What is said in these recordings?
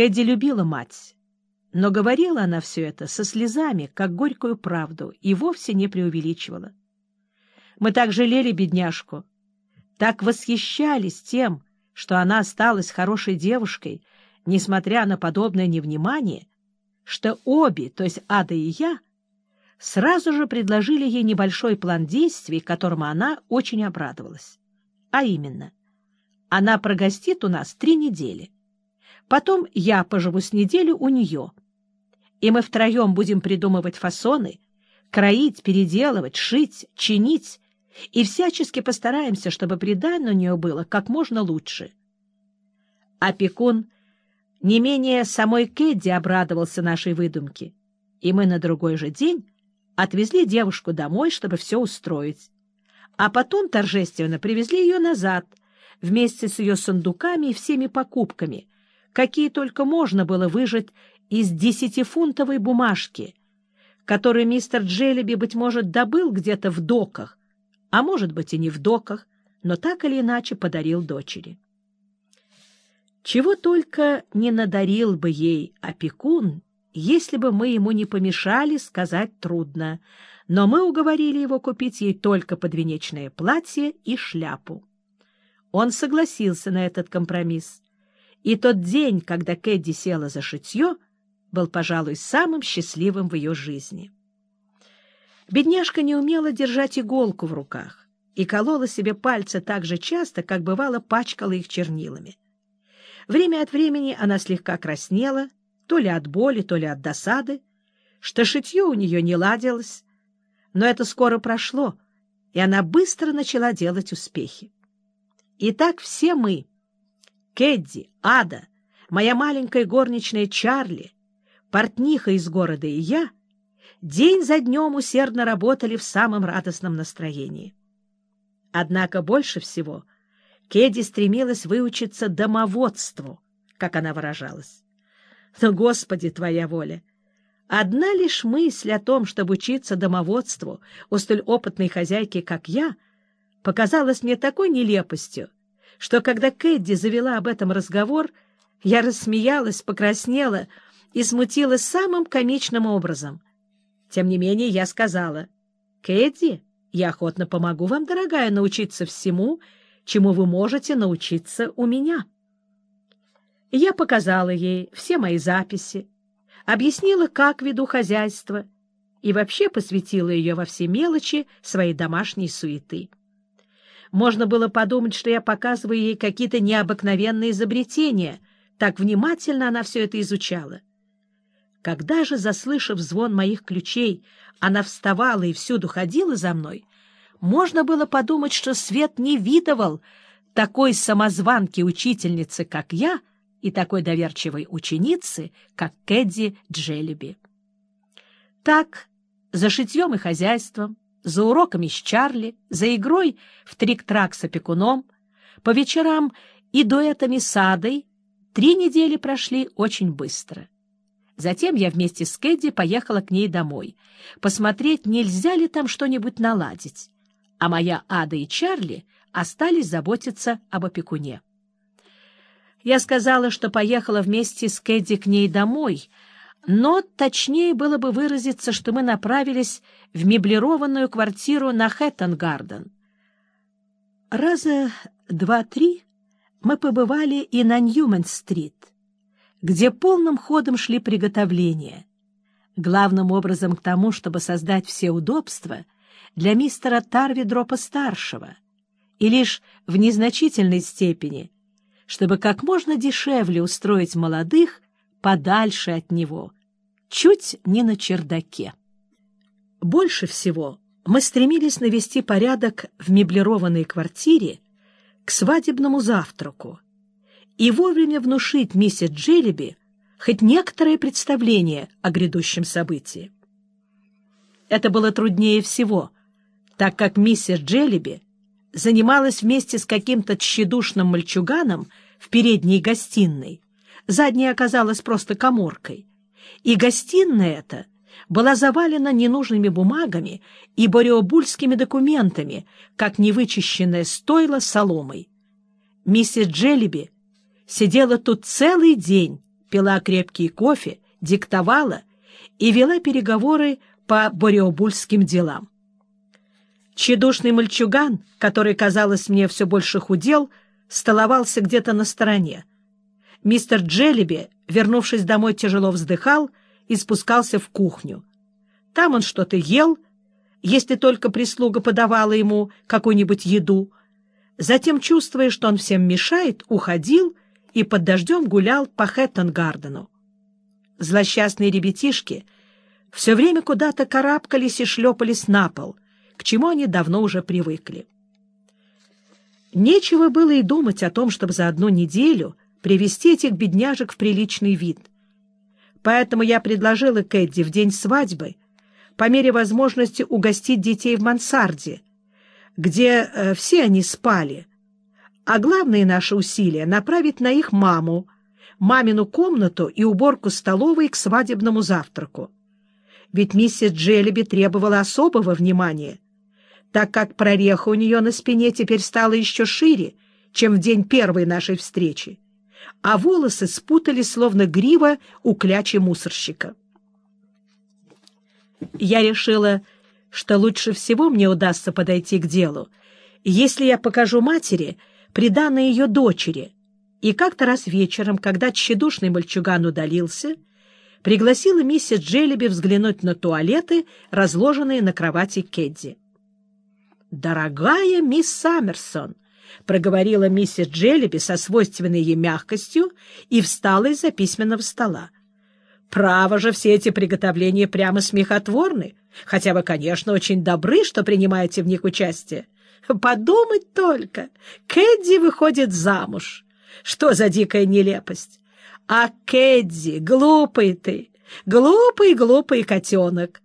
Кэдди любила мать, но говорила она все это со слезами, как горькую правду, и вовсе не преувеличивала. Мы так жалели бедняжку, так восхищались тем, что она осталась хорошей девушкой, несмотря на подобное невнимание, что обе, то есть Ада и я, сразу же предложили ей небольшой план действий, которому она очень обрадовалась. А именно, она прогостит у нас три недели. Потом я поживу с неделю у нее. И мы втроем будем придумывать фасоны, кроить, переделывать, шить, чинить, и всячески постараемся, чтобы приданное у нее было как можно лучше. Опекун не менее самой Кэдди обрадовался нашей выдумке, и мы на другой же день отвезли девушку домой, чтобы все устроить, а потом торжественно привезли ее назад вместе с ее сундуками и всеми покупками, какие только можно было выжать из десятифунтовой бумажки, которую мистер Джеллиби, быть может, добыл где-то в доках, а может быть и не в доках, но так или иначе подарил дочери. Чего только не надарил бы ей опекун, если бы мы ему не помешали, сказать трудно, но мы уговорили его купить ей только подвенечное платье и шляпу. Он согласился на этот компромисс, и тот день, когда Кэдди села за шитье, был, пожалуй, самым счастливым в ее жизни. Бедняжка не умела держать иголку в руках и колола себе пальцы так же часто, как бывало пачкала их чернилами. Время от времени она слегка краснела, то ли от боли, то ли от досады, что шитье у нее не ладилось, но это скоро прошло, и она быстро начала делать успехи. И так все мы — Кэдди, Ада, моя маленькая горничная Чарли, портниха из города и я — день за днем усердно работали в самом радостном настроении. Однако больше всего Кэдди стремилась выучиться домоводству, как она выражалась. Но, Господи, Твоя воля! Одна лишь мысль о том, чтобы учиться домоводству у столь опытной хозяйки, как я, показалась мне такой нелепостью, что когда Кэдди завела об этом разговор, я рассмеялась, покраснела и смутилась самым комичным образом. Тем не менее я сказала, «Кэдди, я охотно помогу вам, дорогая, научиться всему, чему вы можете научиться у меня». Я показала ей все мои записи, объяснила, как веду хозяйство, и вообще посвятила ее во все мелочи своей домашней суеты. Можно было подумать, что я показываю ей какие-то необыкновенные изобретения, так внимательно она все это изучала. Когда же, заслышав звон моих ключей, она вставала и всюду ходила за мной, можно было подумать, что свет не видывал такой самозванки-учительницы, как я, и такой доверчивой ученицы, как Кэдди Джеллиби. Так, за шитьем и хозяйством, за уроками с Чарли, за игрой в трик-трак с опекуном, по вечерам и дуэтами с Адой три недели прошли очень быстро. Затем я вместе с Кэдди поехала к ней домой, посмотреть, нельзя ли там что-нибудь наладить, а моя Ада и Чарли остались заботиться об опекуне. Я сказала, что поехала вместе с Кэдди к ней домой, но точнее было бы выразиться, что мы направились в меблированную квартиру на Хэттон-Гарден. Раза два-три мы побывали и на Ньюман-стрит, где полным ходом шли приготовления, главным образом к тому, чтобы создать все удобства для мистера Тарвидропа-старшего, и лишь в незначительной степени — чтобы как можно дешевле устроить молодых подальше от него, чуть не на чердаке. Больше всего мы стремились навести порядок в меблированной квартире к свадебному завтраку и вовремя внушить миссис Джеллиби хоть некоторое представление о грядущем событии. Это было труднее всего, так как миссис Джеллиби занималась вместе с каким-то тщедушным мальчуганом в передней гостиной. Задняя оказалась просто коморкой. И гостиная эта была завалена ненужными бумагами и бореобульскими документами, как невычищенное стойло соломой. Миссис Джеллиби сидела тут целый день, пила крепкий кофе, диктовала и вела переговоры по бореобульским делам. Чедушный мальчуган, который, казалось мне, все больше худел, столовался где-то на стороне. Мистер Джеллиби, вернувшись домой, тяжело вздыхал и спускался в кухню. Там он что-то ел, если только прислуга подавала ему какую-нибудь еду. Затем, чувствуя, что он всем мешает, уходил и под дождем гулял по Хэттон-Гардену. Злосчастные ребятишки все время куда-то карабкались и шлепались на пол, к чему они давно уже привыкли. Нечего было и думать о том, чтобы за одну неделю привести этих бедняжек в приличный вид. Поэтому я предложила Кэдди в день свадьбы по мере возможности угостить детей в мансарде, где э, все они спали, а главные наши усилия направить на их маму, мамину комнату и уборку столовой к свадебному завтраку. Ведь миссис Джеллиби требовала особого внимания, так как прореха у нее на спине теперь стала еще шире, чем в день первой нашей встречи, а волосы спутались, словно грива у клячи мусорщика. Я решила, что лучше всего мне удастся подойти к делу, если я покажу матери приданное ее дочери, и как-то раз вечером, когда тщедушный мальчуган удалился, пригласила миссис Джеллиби взглянуть на туалеты, разложенные на кровати Кедди. «Дорогая мисс Саммерсон!» — проговорила миссис Джеллиби со свойственной ей мягкостью и встала из-за письменного стола. Право же, все эти приготовления прямо смехотворны, хотя вы, конечно, очень добры, что принимаете в них участие. Подумать только, Кэдди выходит замуж. Что за дикая нелепость? А Кэдди, глупый ты, глупый-глупый котенок.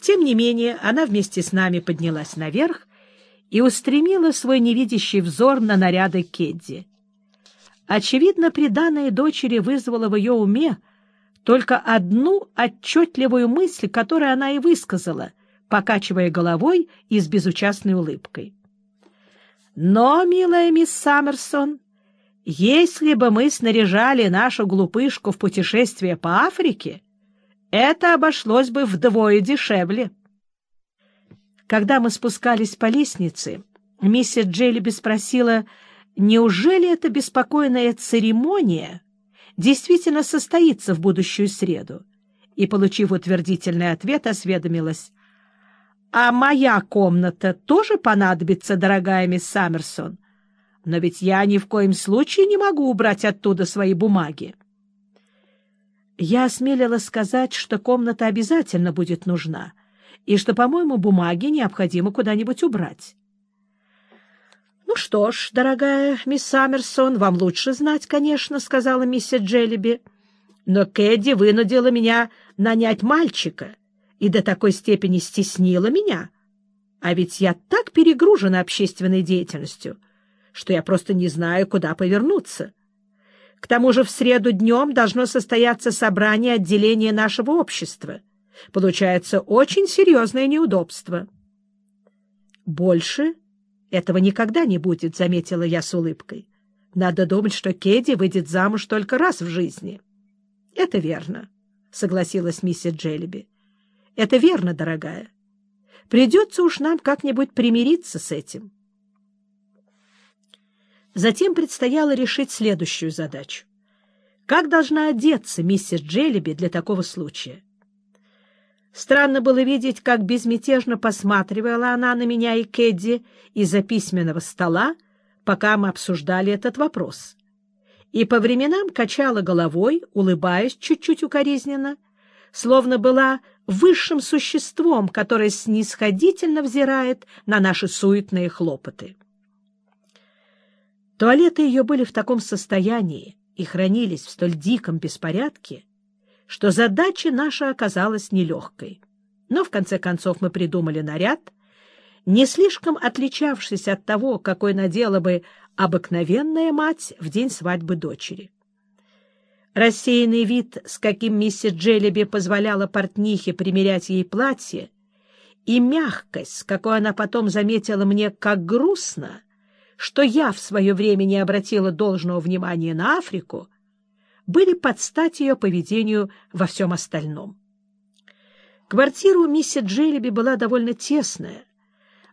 Тем не менее, она вместе с нами поднялась наверх и устремила свой невидящий взор на наряды Кэдди. Очевидно, приданное дочери вызвало в ее уме только одну отчетливую мысль, которую она и высказала, покачивая головой и с безучастной улыбкой. «Но, милая мисс Саммерсон, если бы мы снаряжали нашу глупышку в путешествие по Африке, это обошлось бы вдвое дешевле». Когда мы спускались по лестнице, миссис Джеллиби спросила, неужели эта беспокойная церемония действительно состоится в будущую среду, и, получив утвердительный ответ, осведомилась. «А моя комната тоже понадобится, дорогая мисс Саммерсон? Но ведь я ни в коем случае не могу убрать оттуда свои бумаги». Я осмелила сказать, что комната обязательно будет нужна, и что, по-моему, бумаги необходимо куда-нибудь убрать. «Ну что ж, дорогая мисс Саммерсон, вам лучше знать, конечно», — сказала миссис Джеллиби. «Но Кэдди вынудила меня нанять мальчика и до такой степени стеснила меня. А ведь я так перегружена общественной деятельностью, что я просто не знаю, куда повернуться. К тому же в среду днем должно состояться собрание отделения нашего общества. Получается очень серьезное неудобство». «Больше?» Этого никогда не будет, — заметила я с улыбкой. Надо думать, что Кеди выйдет замуж только раз в жизни. — Это верно, — согласилась миссис Джеллиби. — Это верно, дорогая. Придется уж нам как-нибудь примириться с этим. Затем предстояло решить следующую задачу. Как должна одеться миссис Джеллиби для такого случая? Странно было видеть, как безмятежно посматривала она на меня и Кэдди из-за письменного стола, пока мы обсуждали этот вопрос. И по временам качала головой, улыбаясь чуть-чуть укоризненно, словно была высшим существом, которое снисходительно взирает на наши суетные хлопоты. Туалеты ее были в таком состоянии и хранились в столь диком беспорядке, что задача наша оказалась нелегкой. Но в конце концов мы придумали наряд, не слишком отличавшийся от того, какой надела бы обыкновенная мать в день свадьбы дочери. Рассеянный вид, с каким миссис Джеллиби позволяла портнихе примерять ей платье, и мягкость, с какой она потом заметила мне, как грустно, что я в свое время не обратила должного внимания на Африку, были под стать ее поведению во всем остальном. Квартира у миссис Джелеби была довольно тесная,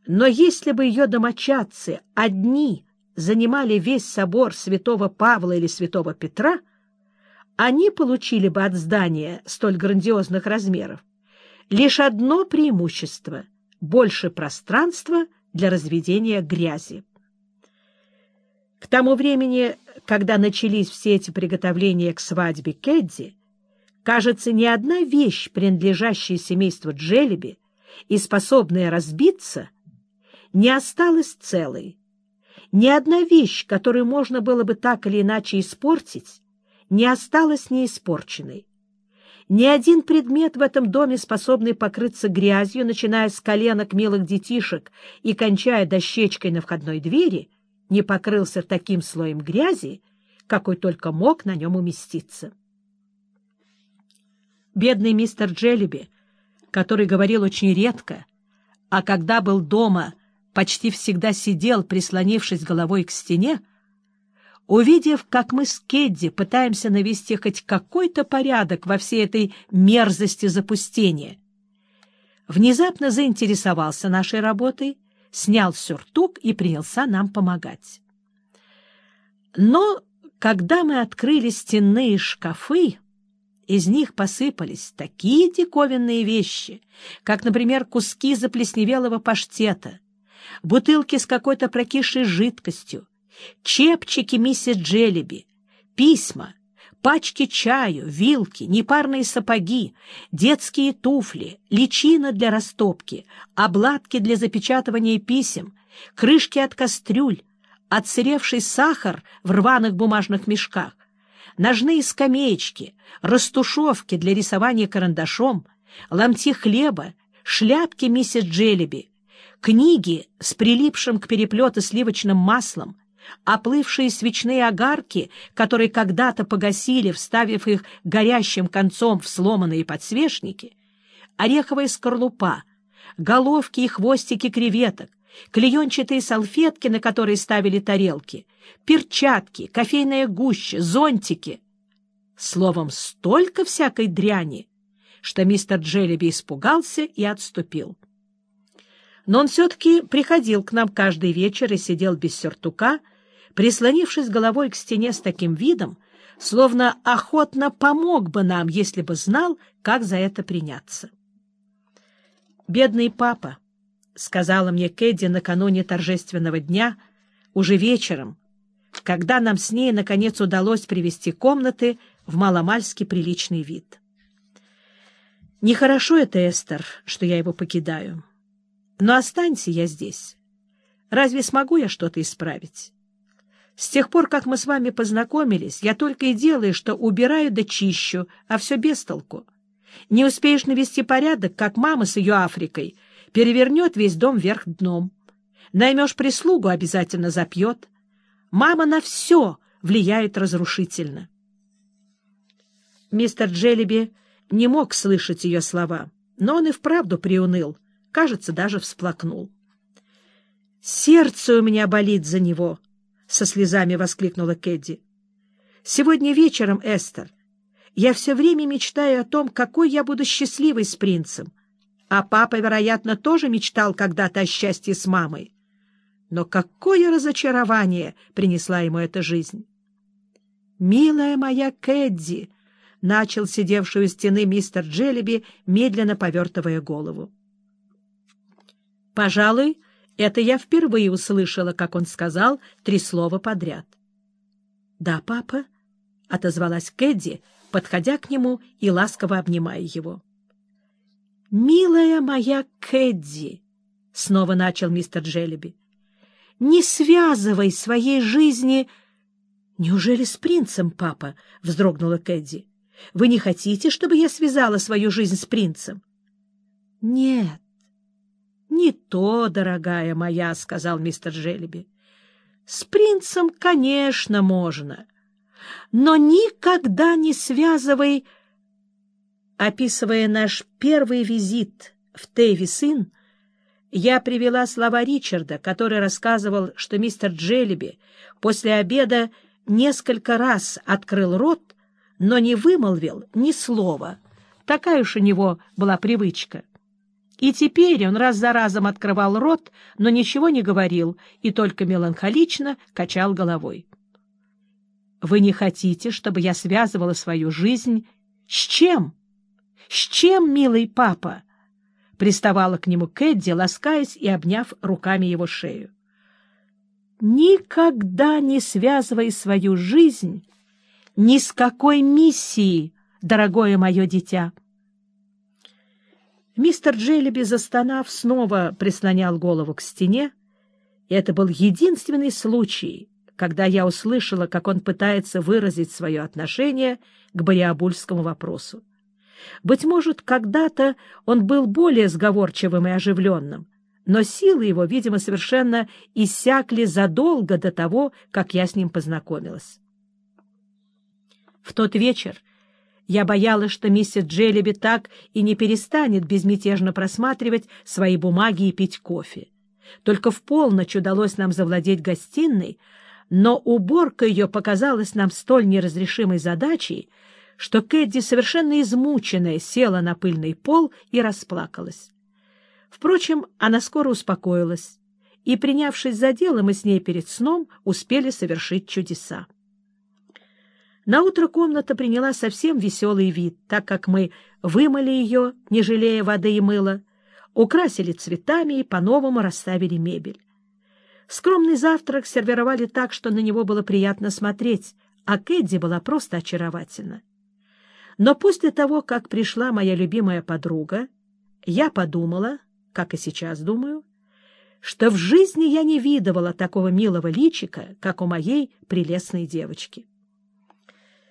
но если бы ее домочадцы одни занимали весь собор святого Павла или святого Петра, они получили бы от здания столь грандиозных размеров лишь одно преимущество — больше пространства для разведения грязи. К тому времени, когда начались все эти приготовления к свадьбе Кэдди, кажется, ни одна вещь, принадлежащая семейству Джелеби и способная разбиться, не осталась целой. Ни одна вещь, которую можно было бы так или иначе испортить, не осталась неиспорченной. Ни один предмет в этом доме, способный покрыться грязью, начиная с коленок милых детишек и кончая дощечкой на входной двери, не покрылся таким слоем грязи, какой только мог на нем уместиться. Бедный мистер Джеллиби, который говорил очень редко, а когда был дома — почти всегда сидел, прислонившись головой к стене, увидев, как мы с Кедди пытаемся навести хоть какой-то порядок во всей этой мерзости запустения, внезапно заинтересовался нашей работой, снял сюртук и принялся нам помогать. Но когда мы открыли стенные шкафы, из них посыпались такие диковинные вещи, как, например, куски заплесневелого паштета — бутылки с какой-то прокисшей жидкостью, чепчики миссис Джеллиби, письма, пачки чаю, вилки, непарные сапоги, детские туфли, личина для растопки, обладки для запечатывания писем, крышки от кастрюль, отсыревший сахар в рваных бумажных мешках, ножные скамеечки, растушевки для рисования карандашом, ломти хлеба, шляпки миссис Джеллиби, книги с прилипшим к переплету сливочным маслом, оплывшие свечные огарки, которые когда-то погасили, вставив их горящим концом в сломанные подсвечники, ореховая скорлупа, головки и хвостики креветок, клеенчатые салфетки, на которые ставили тарелки, перчатки, кофейная гуща, зонтики. Словом, столько всякой дряни, что мистер Джеллиби испугался и отступил. Но он все-таки приходил к нам каждый вечер и сидел без сюртука, прислонившись головой к стене с таким видом, словно охотно помог бы нам, если бы знал, как за это приняться. «Бедный папа», — сказала мне Кэдди накануне торжественного дня, уже вечером, когда нам с ней, наконец, удалось привести комнаты в маломальски приличный вид. «Нехорошо это, Эстер, что я его покидаю». Но останься я здесь. Разве смогу я что-то исправить? С тех пор, как мы с вами познакомились, я только и делаю, что убираю да чищу, а все без толку. Не успеешь навести порядок, как мама с ее Африкой перевернет весь дом вверх дном. Наймешь прислугу, обязательно запьет. Мама на все влияет разрушительно. Мистер Джеллиби не мог слышать ее слова, но он и вправду приуныл, кажется, даже всплакнул. «Сердце у меня болит за него!» — со слезами воскликнула Кэдди. «Сегодня вечером, Эстер, я все время мечтаю о том, какой я буду счастливой с принцем. А папа, вероятно, тоже мечтал когда-то о счастье с мамой. Но какое разочарование принесла ему эта жизнь!» «Милая моя Кэдди!» — начал сидевший у стены мистер Джеллиби, медленно повертывая голову. Пожалуй, это я впервые услышала, как он сказал три слова подряд. — Да, папа, — отозвалась Кэдди, подходя к нему и ласково обнимая его. — Милая моя Кэдди, — снова начал мистер Джеллиби, — не связывай своей жизни... — Неужели с принцем, папа? — вздрогнула Кэдди. — Вы не хотите, чтобы я связала свою жизнь с принцем? — Нет, «Не то, дорогая моя», — сказал мистер Желеби. «С принцем, конечно, можно, но никогда не связывай...» Описывая наш первый визит в Тейвис-Инн, я привела слова Ричарда, который рассказывал, что мистер Джелеби после обеда несколько раз открыл рот, но не вымолвил ни слова. Такая уж у него была привычка. И теперь он раз за разом открывал рот, но ничего не говорил и только меланхолично качал головой. «Вы не хотите, чтобы я связывала свою жизнь с чем? С чем, милый папа?» Приставала к нему Кэдди, ласкаясь и обняв руками его шею. «Никогда не связывай свою жизнь ни с какой миссией, дорогое мое дитя!» Мистер Джеллиби, застонав, снова прислонял голову к стене, и это был единственный случай, когда я услышала, как он пытается выразить свое отношение к Бариабульскому вопросу. Быть может, когда-то он был более сговорчивым и оживленным, но силы его, видимо, совершенно иссякли задолго до того, как я с ним познакомилась. В тот вечер я боялась, что миссис Джеллиби так и не перестанет безмятежно просматривать свои бумаги и пить кофе. Только в полночь удалось нам завладеть гостиной, но уборка ее показалась нам столь неразрешимой задачей, что Кэдди, совершенно измученная, села на пыльный пол и расплакалась. Впрочем, она скоро успокоилась, и, принявшись за дело, мы с ней перед сном успели совершить чудеса. Наутро комната приняла совсем веселый вид, так как мы вымыли ее, не жалея воды и мыла, украсили цветами и по-новому расставили мебель. Скромный завтрак сервировали так, что на него было приятно смотреть, а Кэдди была просто очаровательна. Но после того, как пришла моя любимая подруга, я подумала, как и сейчас думаю, что в жизни я не видывала такого милого личика, как у моей прелестной девочки.